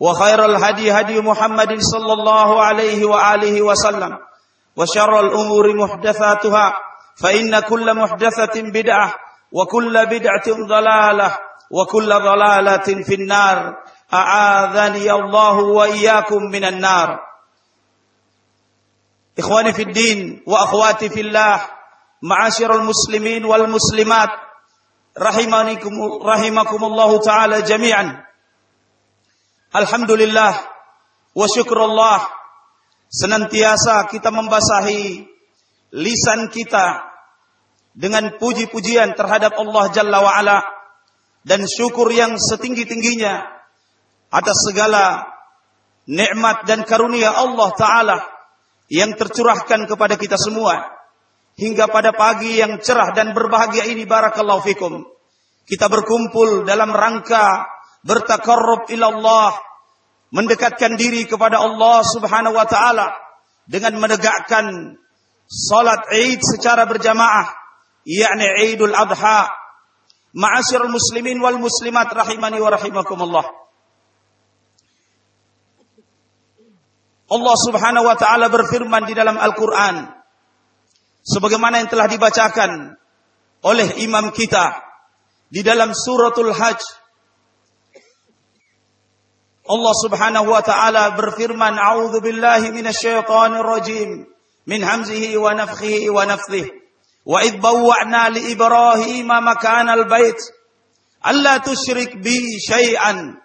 وخير الهدي هدي محمد صلى الله عليه وآله وسلم وشر الأمور محدثاتها فإن كل محدثة بدعة وكل بدعة ضلالة وكل ضلالة في النار. أعاذني الله وإياكم من النار. إخواني في الدين وأخواتي في الله معاشر المسلمين والمسلمات رحمكم, رحمكم الله تعالى جميعا. Alhamdulillah wa syukurullah senantiasa kita membasahi lisan kita dengan puji-pujian terhadap Allah Jalla wa ala dan syukur yang setinggi-tingginya atas segala nikmat dan karunia Allah taala yang tercurahkan kepada kita semua. Hingga pada pagi yang cerah dan berbahagia ini barakallahu fikum kita berkumpul dalam rangka bertakarrub ilallah mendekatkan diri kepada Allah Subhanahu wa taala dengan menegakkan salat Id secara berjamaah yakni Idul Adha. Ma'asyiral muslimin wal muslimat rahimani wa rahimakumullah. Allah Subhanahu wa taala berfirman di dalam Al-Qur'an sebagaimana yang telah dibacakan oleh imam kita di dalam suratul Hajj Allah Subhanahu wa taala berfirman, "A'udzu billahi minasyaitonir rajim min hamzihi wa nafthihi wa nafthihi. Wa id bawwa'na li Ibrahim makana al-bait alla tusyrik bi syai'an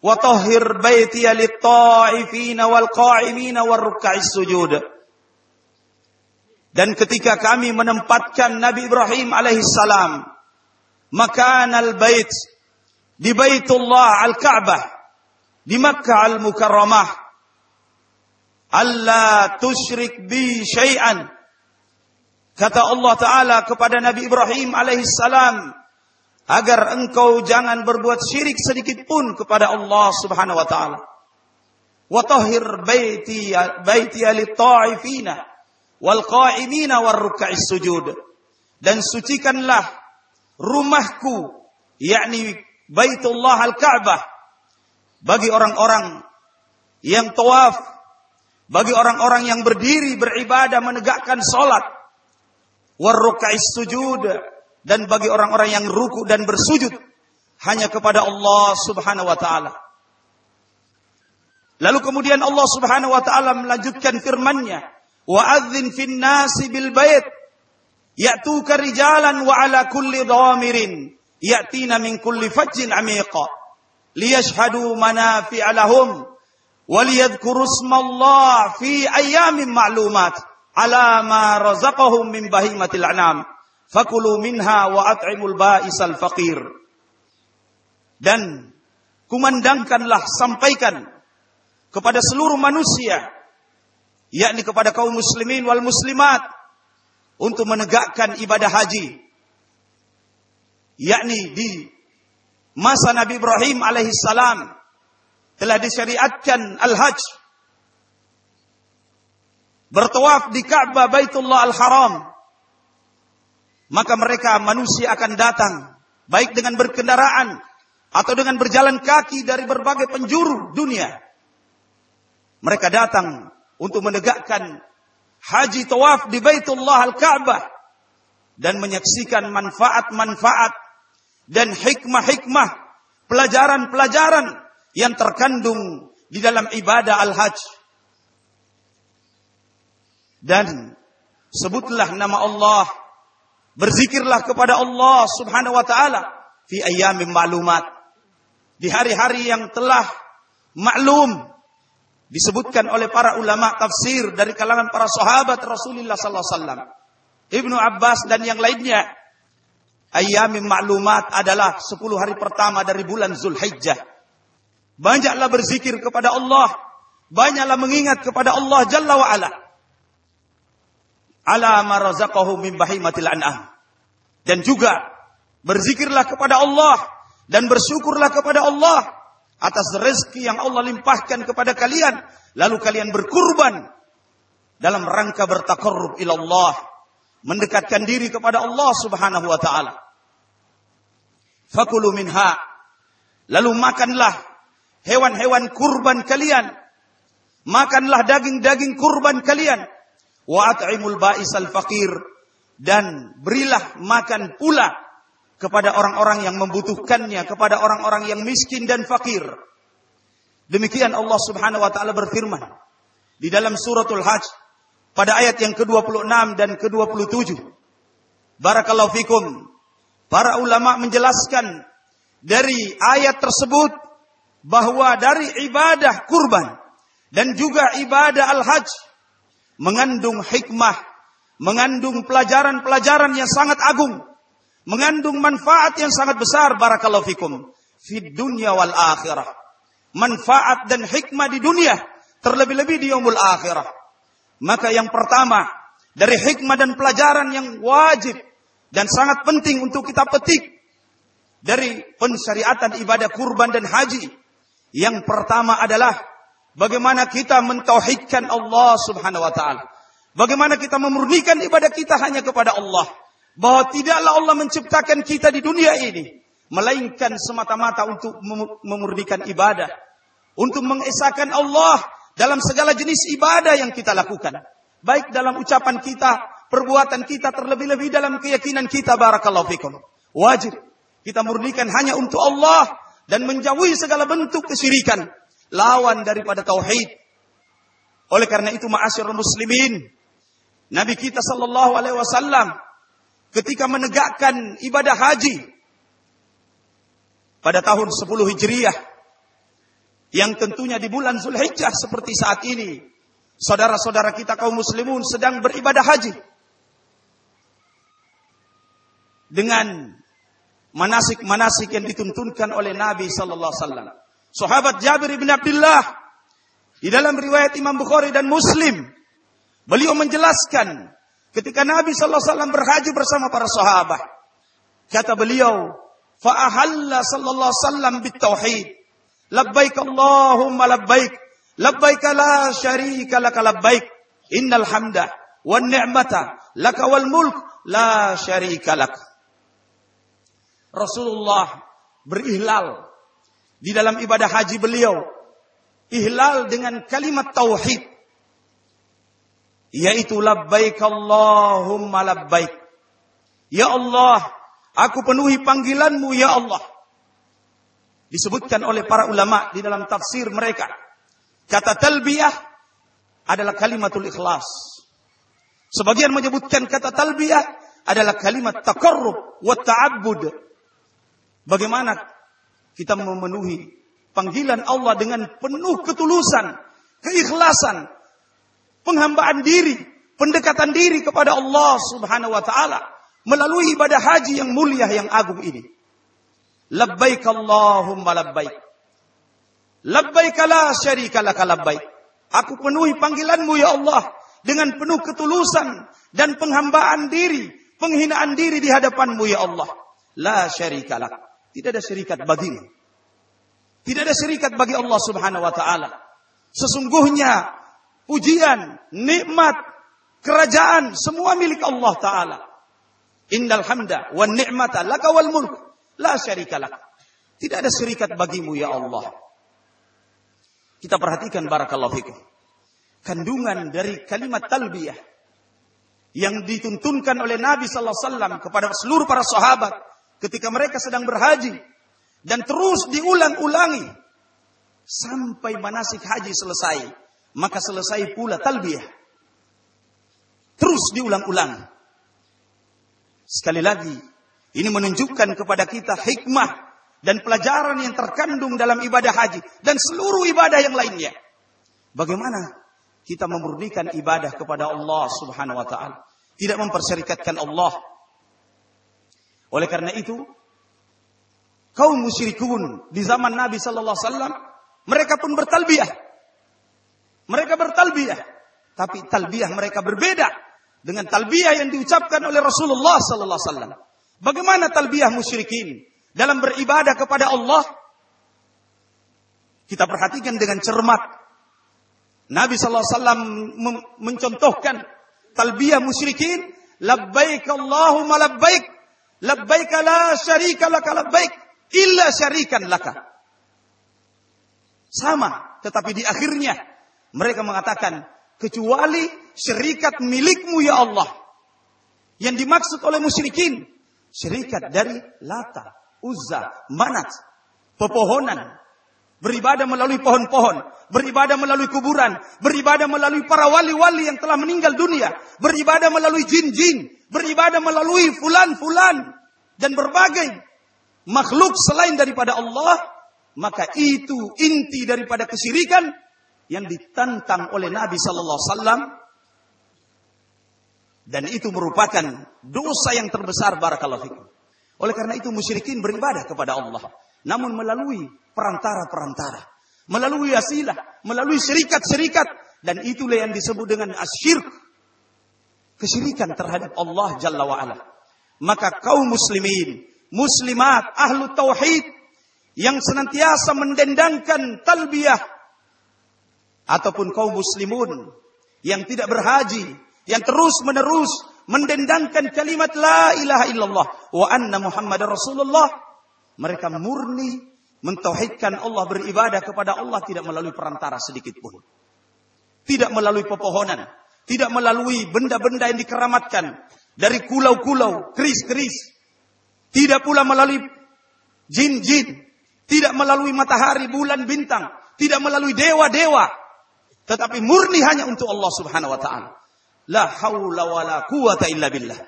wa tahhir baiti lit-ta'ifina wal qa'imina war ruk'is sujud." Dan ketika kami menempatkan Nabi Ibrahim alaihi salam makan al-bait di Baitullah al-Ka'bah di Makkah Al-Mukarramah. Allah tusyrik bi syai'an. Kata Allah Ta'ala kepada Nabi Ibrahim alaihissalam. Agar engkau jangan berbuat syirik sedikit pun kepada Allah Subhanahu wa Ta'ala. Wa tahhir baiti baiti lit-ta'ifina wal qa'imina sujud. Dan sucikanlah rumahku yakni Baitullah Al-Ka'bah bagi orang-orang yang tawaf, bagi orang-orang yang berdiri beribadah menegakkan salat, warrukais sujud. Dan bagi orang-orang yang ruku dan bersujud. Hanya kepada Allah Subhanahu wa taala. Lalu kemudian Allah Subhanahu wa taala melanjutkan firman-Nya, "Wa adzin fin nasi bil bait. Ya'tuka rijalan wa ala kulli dhamirin. Ya'tina min kulli fajjin amiqa." Liyashhadu manafi'a lahum waliyadhkuru ismallah fi ayyamin ma'lumat ala ma razaqahum min bahimatil an'am. Fakulu minha wa at'imul ba'isal faqir. Dan kumandangkanlah sampaikan kepada seluruh manusia yakni kepada kaum muslimin wal muslimat untuk menegakkan ibadah haji yakni di masa Nabi Ibrahim alaihi salam telah disyariatkan al-hajj. Bertawaf di Ka'bah Baitullah Al-Haram. Maka mereka manusia akan datang. Baik dengan berkendaraan atau dengan berjalan kaki dari berbagai penjuru dunia. Mereka datang untuk menegakkan haji tawaf di Baitullah Al-Ka'bah. Dan menyaksikan manfaat-manfaat dan hikmah-hikmah pelajaran-pelajaran yang terkandung di dalam ibadah al-hajj. Dan sebutlah nama Allah, berzikirlah kepada Allah Subhanahu wa taala fi ayyamin ma'lumat. Di hari-hari yang telah maklum disebutkan oleh para ulama tafsir dari kalangan para sahabat Rasulullah sallallahu alaihi wasallam. Ibnu Abbas dan yang lainnya. Ayyamin ma'lumat adalah 10 hari pertama dari bulan Zulhijjah. Banyaklah berzikir kepada Allah. Banyaklah mengingat kepada Allah Jalla wa'ala. Ala ma razaqahu min bahimatil an'am. Dan juga berzikirlah kepada Allah dan bersyukurlah kepada Allah atas rezeki yang Allah limpahkan kepada kalian lalu kalian berkurban dalam rangka bertakarrub ila Allah mendekatkan diri kepada Allah Subhanahu wa taala. Fakulu minha. Lalu makanlah hewan-hewan kurban kalian. Makanlah daging-daging kurban kalian. Wa at'imul ba'isal faqir. Dan berilah makan pula kepada orang-orang yang membutuhkannya, kepada orang-orang yang miskin dan fakir. Demikian Allah Subhanahu wa taala berfirman di dalam suratul Hajj pada ayat yang ke-26 dan ke-27. Barakallahu fikum. Para ulama menjelaskan dari ayat tersebut bahwa dari ibadah kurban dan juga ibadah al-hajj mengandung hikmah, mengandung pelajaran-pelajaran yang sangat agung mengandung manfaat yang sangat besar barakallahu fikum fi dunya wal akhirah. Manfaat dan hikmah di dunia terlebih-lebih di yaumul akhirah. Maka yang pertama dari hikmah dan pelajaran yang wajib dan sangat penting untuk kita petik dari pensyariatan ibadah kurban dan haji. Yang pertama adalah bagaimana kita mentauhidkan Allah Subhanahu wa taala. Bagaimana kita memurnikan ibadah kita hanya kepada Allah bahwa tidaklah Allah menciptakan kita di dunia ini melainkan semata-mata untuk memurnikan ibadah, untuk mengesahkan Allah dalam segala jenis ibadah yang kita lakukan, baik dalam ucapan kita, perbuatan kita, terlebih-lebih dalam keyakinan kita. Barakallahu fikum. Wajib kita murnikan hanya untuk Allah dan menjauhi segala bentuk kesyirikan, lawan daripada tauhid. Oleh karena itu, ma'asyiral muslimin, Nabi kita sallallahu alaihi wasallam ketika menegakkan ibadah haji pada tahun 10 Hijriah yang tentunya di bulan Zulhijjah seperti saat ini saudara-saudara kita kaum muslimun sedang beribadah haji dengan manasik-manasik yang dituntunkan oleh Nabi sallallahu alaihi. Sahabat Jabir bin Abdullah di dalam riwayat Imam Bukhari dan Muslim beliau menjelaskan Ketika Nabi sallallahu alaihi berhaji bersama para sahabat, kata beliau, "Fa'ahalla sallallahu alaihi wasallam bitauhid. Labbaik Allahumma labbaik. Labbaik la syarika laka labbaik. Innal hamda wan ni'mata laka wal mulk la syarika lak." Rasulullah berihlal di dalam ibadah haji beliau. Ihlal dengan kalimat tauhid yaitu labbaik Allahumma labbaik. Ya Allah, aku penuhi panggilanmu ya Allah. Disebutkan oleh para ulama di dalam tafsir mereka. Kata talbiyah adalah kalimatul ikhlas. Sebagian menyebutkan kata talbiyah adalah kalimat takarrub wa ta'abbud. Bagaimana kita memenuhi panggilan Allah dengan penuh ketulusan, keikhlasan, penghambaan diri, pendekatan diri kepada Allah Subhanahu wa taala melalui ibadah haji yang mulia yang agung ini. Labbaik Allahumma labbaik. Labbaik la syarika laka labbaik. Aku penuhi panggilanmu ya Allah dengan penuh ketulusan dan penghambaan diri, penghinaan diri di hadapanmu ya Allah. La syarika lak. Tidak ada syarikat bagimu. Tidak ada syarikat bagi Allah Subhanahu wa taala. Sesungguhnya ujian, nikmat, kerajaan, semua milik Allah Ta'ala. Innal hamda wan ni'mata laka wal mulk la syarika lak. Tidak ada syarikat bagimu ya Allah. Kita perhatikan barakallahu fikum. Kandungan dari kalimat talbiyah yang dituntunkan oleh Nabi sallallahu alaihi wasallam kepada seluruh para sahabat ketika mereka sedang berhaji dan terus diulang-ulangi sampai manasik haji selesai maka selesai pula talbiyah terus diulang-ulang sekali lagi ini menunjukkan kepada kita hikmah dan pelajaran yang terkandung dalam ibadah haji dan seluruh ibadah yang lainnya bagaimana kita memurnikan ibadah kepada Allah Subhanahu wa taala, tidak mempersyarikatkan Allah. Oleh karena itu, kaum musyrikun di zaman Nabi sallallahu alaihi wasallam mereka pun bertalbiyah. Mereka bertalbiyah, tapi talbiyah mereka berbeda dengan talbiyah yang diucapkan oleh Rasulullah sallallahu alaihi wasallam. Bagaimana talbiyah musyrikin dalam beribadah kepada Allah? Kita perhatikan dengan cermat Nabi sallallahu alaihi wasallam mencontohkan talbiyah musyrikin, labbaik Allahumma labbaik, labbaik la syarika laka labbaik illa syarikan laka. Sama, tetapi di akhirnya mereka mengatakan kecuali syarikat milikmu ya Allah. Yang dimaksud oleh musyrikin syarikat dari Lata, Uzza, Manat, pepohonan, Beribadah melalui pohon-pohon, beribadah melalui kuburan, beribadah melalui para wali-wali yang telah meninggal dunia, beribadah melalui jin-jin, beribadah melalui fulan-fulan. Dan berbagai makhluk selain daripada Allah, maka itu inti daripada kesyirikan yang ditantang oleh Nabi sallallahu alaihi wasallam dan itu merupakan dosa yang terbesar barakallahu fikum. Oleh karena itu musyrikin beribadah kepada Allah namun melalui perantara-perantara, melalui asilah, melalui serikat-serikat dan itulah yang disebut dengan asyirk. Kesyirikan terhadap Allah Jalla wa ala. Maka kaum muslimin, muslimat, ahlu tauhid yang senantiasa mendendangkan talbiyah ataupun kaum muslimun yang tidak berhaji, yang terus-menerus mendendangkan kalimat la ilaha illallah wa anna muhammadar rasulullah mereka murni mentauhidkan Allah beribadah kepada Allah tidak melalui perantara sedikit pun. Tidak melalui pepohonan, tidak melalui benda-benda yang dikeramatkan dari kulau-kulau, keris-keris. Tidak pula melalui jin-jin, tidak melalui matahari, bulan, bintang, tidak melalui dewa-dewa, tetapi murni hanya untuk Allah Subhanahu wa taala. La haula wala quwata illa billah.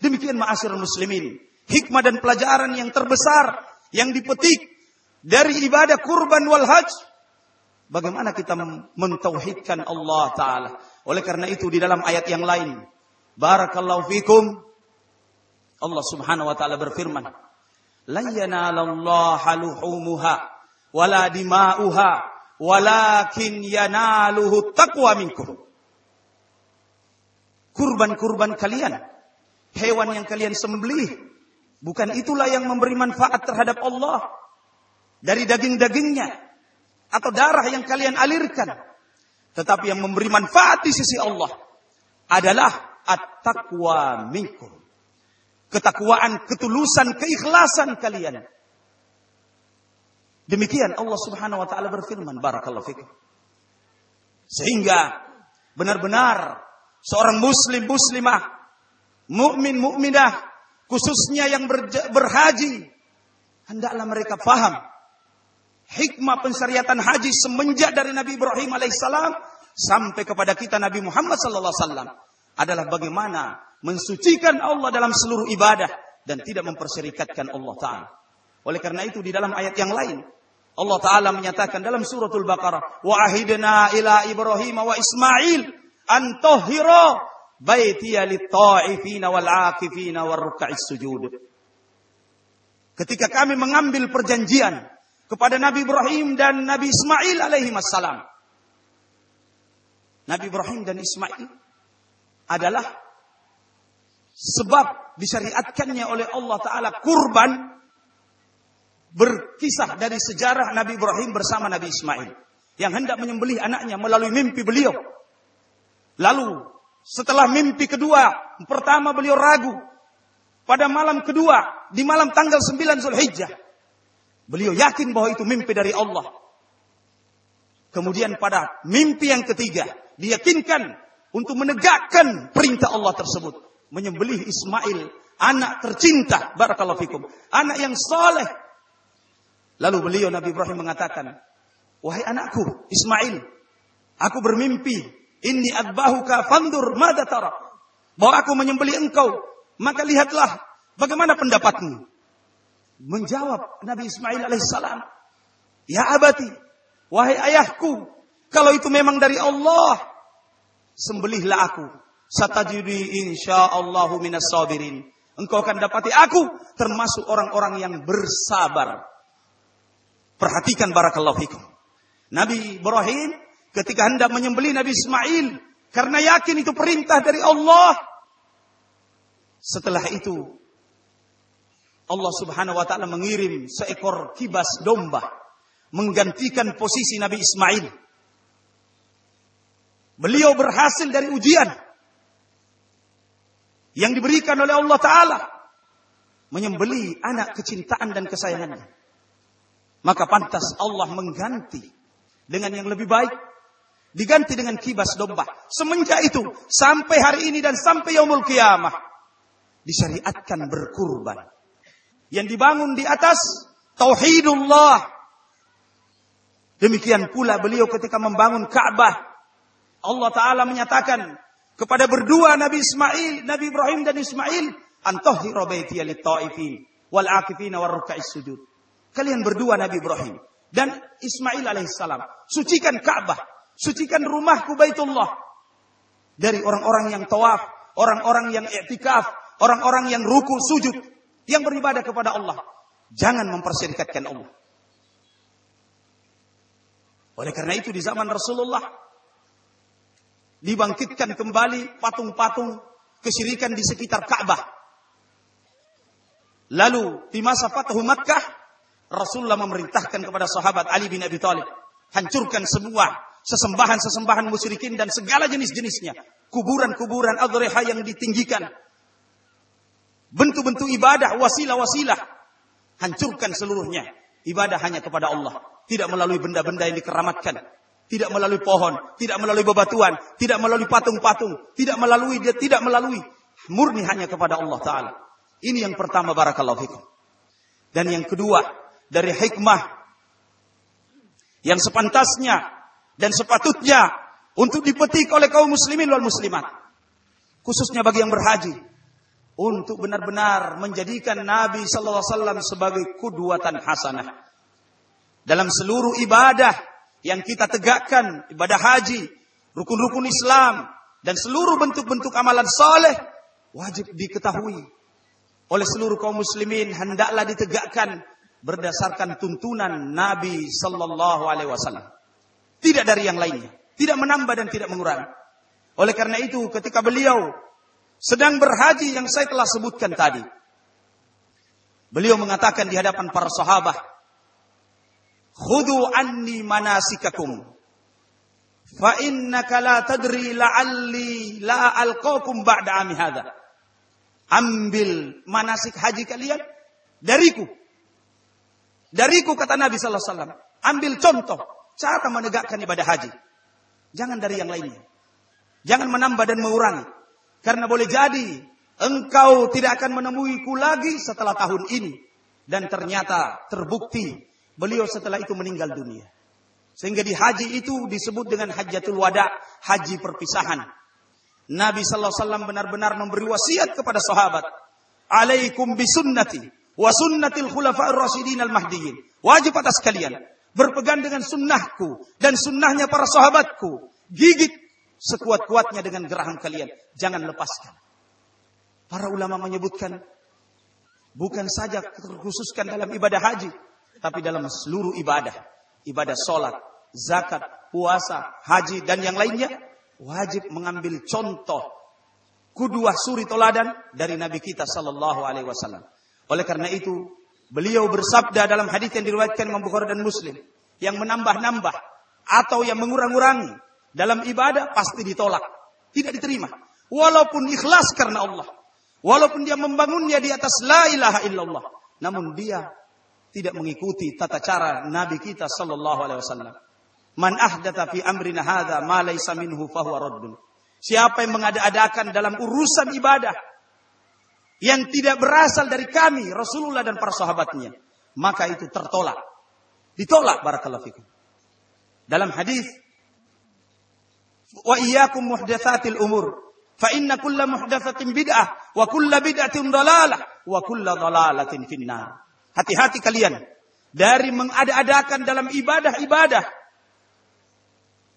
Demikian ma'asyiral muslimin hikmah dan pelajaran yang terbesar yang dipetik dari ibadah kurban wal haj. Bagaimana kita mentauhidkan Allah Ta'ala. Oleh karena itu di dalam ayat yang lain. Barakallahu fikum. Allah Subhanahu Wa Ta'ala berfirman. La yanalallaha luhumuha. Wala dima'uha. Walakin yanaluhu taqwa minkum. Kurban-kurban kalian. Hewan yang kalian sembelih Bukan itulah yang memberi manfaat terhadap Allah dari daging-dagingnya atau darah yang kalian alirkan. Tetapi yang memberi manfaat di sisi Allah adalah at-taqwa minkum. Ketakwaan, ketulusan, keikhlasan kalian. Demikian Allah Subhanahu wa taala berfirman, barakallahu fikum. Sehingga benar-benar seorang muslim muslimah, mukmin mukminah. Khususnya yang berhaji, hendaklah mereka paham hikmah pensyariatan haji semenjak dari Nabi Ibrahim alaihissalam sampai kepada kita Nabi Muhammad sallallahu alaihi wasallam adalah bagaimana mensucikan Allah dalam seluruh ibadah dan tidak mempersyarikatkan Allah taala. Oleh karena itu di dalam ayat yang lain Allah taala menyatakan dalam suratul Baqarah wa ahidna ila Ibrahim wa Ismail an tahira baitiya lit-ta'ifina wal 'akifina war ruk'is sujud. Ketika kami mengambil perjanjian kepada Nabi Ibrahim dan Nabi Ismail alaihi wassalam. Nabi Ibrahim dan Ismail adalah sebab disyariatkannya oleh Allah Ta'ala kurban berkisah dari sejarah Nabi Ibrahim bersama Nabi Ismail. Yang hendak menyembelih anaknya melalui mimpi beliau. Lalu setelah mimpi kedua, pertama beliau ragu. pada malam kedua di malam tanggal 9 Zulhijjah. Beliau yakin bahwa itu mimpi dari Allah. Kemudian pada mimpi yang ketiga, diyakinkan untuk menegakkan perintah Allah tersebut, menyembelih Ismail, anak tercinta, barakallahu fikum, anak yang saleh. Lalu beliau Nabi Ibrahim mengatakan, "Wahai anakku Ismail, aku bermimpi, inni adbahuka fandur mada tara." Bahwa aku menyembelih engkau, maka lihatlah bagaimana pendapatmu. Menjawab Nabi Ismail alaihissalam, "Ya abati, Wahai ayahku, kalau itu memang dari Allah, sembelihlah aku. Satajudi insyaallahu minas sabirin. Engkau akan dapati aku termasuk orang-orang yang bersabar. Perhatikan barakallahu fikum. Nabi Ibrahim ketika hendak menyembelih Nabi Ismail karena yakin itu perintah dari Allah. Setelah itu Allah Subhanahu wa taala mengirim seekor kibas domba menggantikan posisi Nabi Ismail. Beliau berhasil dari ujian yang diberikan oleh Allah Ta'ala. Menyembeli anak kecintaan dan kesayangannya. Maka pantas Allah mengganti dengan yang lebih baik. Diganti dengan kibas domba. Semenjak itu sampai hari ini dan sampai yaumul kiamah. Disyariatkan berkurban. Yang dibangun di atas Tauhidullah Demikian pula beliau ketika membangun Ka'bah. Allah Ta'ala menyatakan kepada berdua Nabi Ismail, Nabi Ibrahim dan Ismail, Antohira baiti ta'ifin wal akifina ruka'is sujud. Kalian berdua Nabi Ibrahim dan Ismail alaihissalam. Sucikan Ka'bah. Sucikan rumahku Baitullah. Dari orang-orang yang tawaf, orang-orang yang i'tikaf, orang-orang yang ruku, sujud, yang beribadah kepada Allah. Jangan memperserikatkan Allah. Oleh karena itu di zaman Rasulullah dibangkitkan kembali patung-patung kesyirikan di sekitar Ka'bah. Lalu di masa Fathu Makkah Rasulullah memerintahkan kepada sahabat Ali bin Abi Thalib hancurkan semua sesembahan-sesembahan musyrikin dan segala jenis-jenisnya, kuburan-kuburan adhriha yang ditinggikan. Bentuk-bentuk ibadah, wasilah-wasilah hancurkan seluruhnya. Ibadah hanya kepada Allah tidak melalui benda-benda yang dikeramatkan, tidak melalui pohon, tidak melalui bebatuan, tidak melalui patung-patung, tidak melalui dia tidak melalui murni hanya kepada Allah taala. Ini yang pertama barakallahu fikum. Dan yang kedua dari hikmah yang sepantasnya dan sepatutnya untuk dipetik oleh kaum muslimin wal muslimat. Khususnya bagi yang berhaji untuk benar-benar menjadikan Nabi sallallahu alaihi wasallam sebagai kudwatan hasanah dalam seluruh ibadah yang kita tegakkan, ibadah haji, rukun-rukun Islam, dan seluruh bentuk-bentuk amalan soleh, wajib diketahui oleh seluruh kaum muslimin hendaklah ditegakkan berdasarkan tuntunan Nabi Sallallahu Alaihi Wasallam. Tidak dari yang lainnya. Tidak menambah dan tidak mengurangi. Oleh karena itu ketika beliau sedang berhaji yang saya telah sebutkan tadi. Beliau mengatakan di hadapan para sahabat, Khudu anni manasikakum. Fa innaka la tadri la'alli la alqakum ba'da ami hadha. Ambil manasik haji kalian dariku. Dariku kata Nabi sallallahu alaihi wasallam. Ambil contoh cara menegakkan ibadah haji. Jangan dari yang lainnya. Jangan menambah dan mengurangi. Karena boleh jadi engkau tidak akan menemuiku lagi setelah tahun ini. Dan ternyata terbukti Beliau setelah itu meninggal dunia. Sehingga di haji itu disebut dengan hajatul wada, haji perpisahan. Nabi sallallahu alaihi wasallam benar-benar memberi wasiat kepada sahabat, "Alaikum bisunnati wa sunnatil khulafa'ir rasyidin al-mahdiyyin." Wajib atas kalian berpegang dengan sunnahku dan sunnahnya para sahabatku. Gigit sekuat-kuatnya dengan gerahan kalian. Jangan lepaskan. Para ulama menyebutkan bukan saja terkhususkan dalam ibadah haji, tapi dalam seluruh ibadah, ibadah sholat, zakat, puasa, haji, dan yang lainnya, wajib mengambil contoh kuduah suri toladan dari Nabi kita Sallallahu Alaihi Wasallam. Oleh karena itu, beliau bersabda dalam hadis yang diriwayatkan Imam Bukhari dan Muslim, yang menambah-nambah atau yang mengurang-urangi dalam ibadah pasti ditolak, tidak diterima. Walaupun ikhlas karena Allah, Walaupun dia membangunnya di atas la ilaha illallah. Namun dia tidak mengikuti tata cara Nabi kita sallallahu alaihi wasallam. Man ahdatha fi amrina hadza ma laysa minhu fahuwa raddun. Siapa yang mengada-adakan dalam urusan ibadah yang tidak berasal dari kami Rasulullah dan para sahabatnya, maka itu tertolak. Ditolak barakallahu fikum. Dalam hadis wa iyyakum muhdatsatil umur Fa inna kulla muhdatsatin bid'ah wa kulla bid'atin dalalah wa kulla dalalatin finnar. Hati-hati kalian dari mengada-adakan dalam ibadah-ibadah.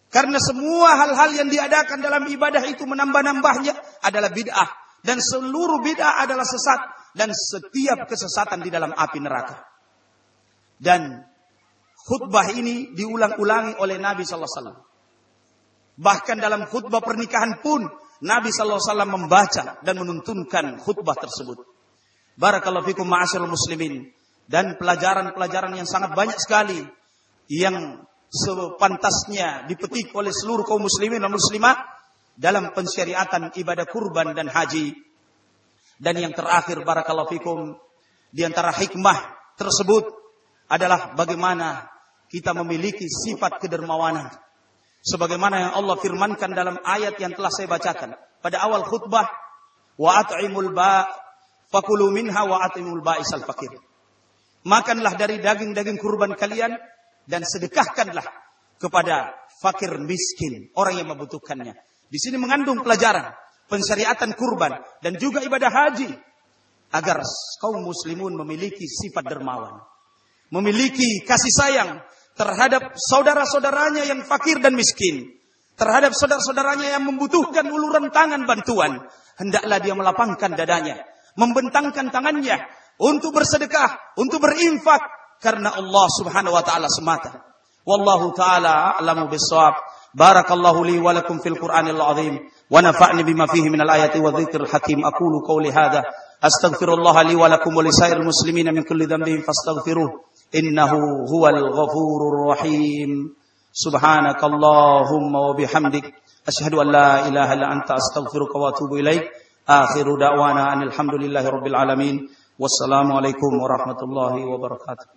Karena semua hal-hal yang diadakan dalam ibadah itu menambah-nambahnya adalah bid'ah dan seluruh bid'ah adalah sesat dan setiap kesesatan di dalam api neraka. Dan khutbah ini diulang-ulangi oleh Nabi sallallahu alaihi wasallam. Bahkan dalam khutbah pernikahan pun Nabi sallallahu alaihi wasallam membaca dan menuntunkan khutbah tersebut. Barakallahu fikum ma'asyiral muslimin dan pelajaran-pelajaran yang sangat banyak sekali yang sepantasnya dipetik oleh seluruh kaum muslimin dan muslimat dalam pensyariatan ibadah kurban dan haji. Dan yang terakhir barakallahu fikum di antara hikmah tersebut adalah bagaimana kita memiliki sifat kedermawanan. Sebagaimana yang Allah firmankan dalam ayat yang telah saya bacakan. Pada awal khutbah wa at'imul ba fakulu minha wa at'imul ba'isal fakir makanlah dari daging-daging kurban kalian dan sedekahkanlah kepada fakir miskin orang yang membutuhkannya di sini mengandung pelajaran pensyariatan kurban dan juga ibadah haji agar kaum muslimun memiliki sifat dermawan memiliki kasih sayang terhadap saudara-saudaranya yang fakir dan miskin, terhadap saudara-saudaranya yang membutuhkan uluran tangan bantuan, hendaklah dia melapangkan dadanya, membentangkan tangannya untuk bersedekah, untuk berinfak karena Allah Subhanahu wa taala semata. Wallahu taala a'lamu bissawab. بارك الله لي ولكم في القرآن العظيم ونفعني بما فيه من الآيات والذكر الحكيم أقول قولي هذا أستغفر الله لي ولكم ولسائر المسلمين من كل ذنب فاستغفروه إنه هو الغفور الرحيم. سبحانك اللهم وبحمدك أشهد أن لا إله إلا أنت أستغفرك وأتوب إليك. آخر دعوانا أن الحمد لله رب العالمين والسلام عليكم ورحمة الله وبركاته.